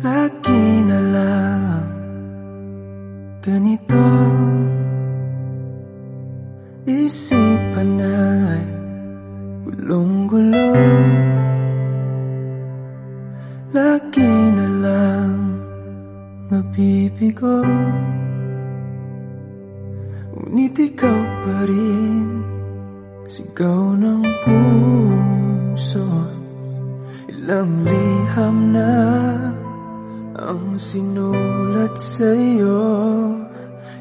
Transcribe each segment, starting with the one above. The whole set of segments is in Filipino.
Lagi na lang ganito. Isipan ay gulong-gulo. Lagi na lang nabibigo. Ngunit ikaw pa rin Sigaw ng puso. Ilang liham na ang sinulat sa'yo.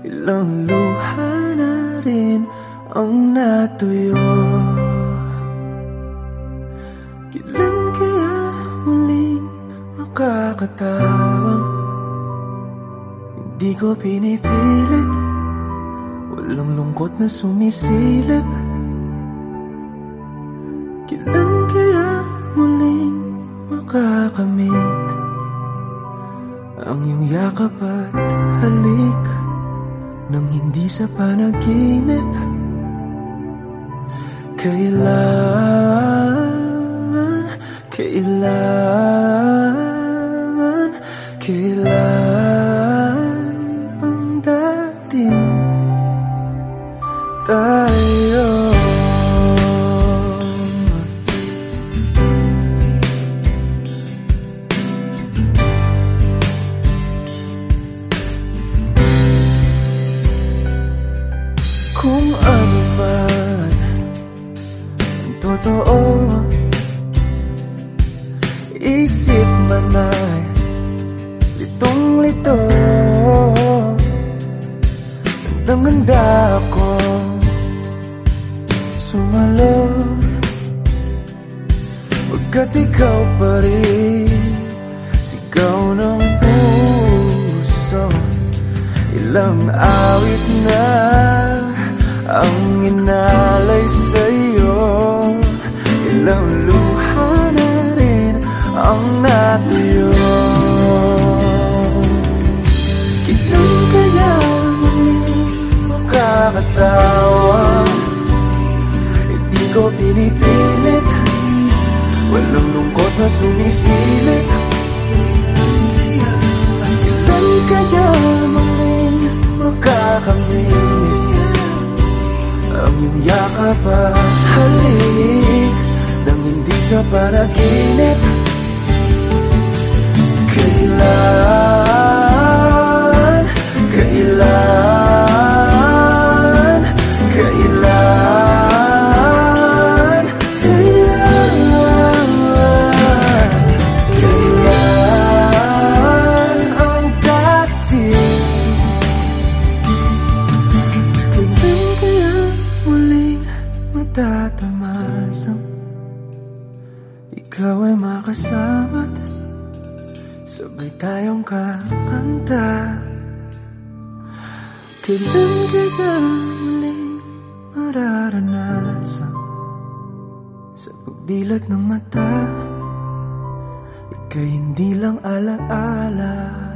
Ilang luha na rin ang natuyo. Kailan kaya muling makakatawang Hindi ko pinipilit. Walang lungkot na sumisilip. Kailan makakamit Ang iyong yakap at halik Nang hindi sa panaginip. Kailan, kailan, kailan Ang dating tayo totoo. Isip man ay litong-lito Gandang-ganda ako. Sumalo. Pagkat ikaw pa rin Sigaw ng puso. Ilang awit na ang inalay sa'yo makakatawa Hindi ko pinipilit. Walang lungkot na sumisilip Kailan kaya muling makakamit Ang iyong yakap at halik Nang hindi sa panaginip. Kailan, Sabay tayong kakanta. Kailan kaya muling mararanasan Sa pagdilat ng mata. Ika'y hindi lang alaala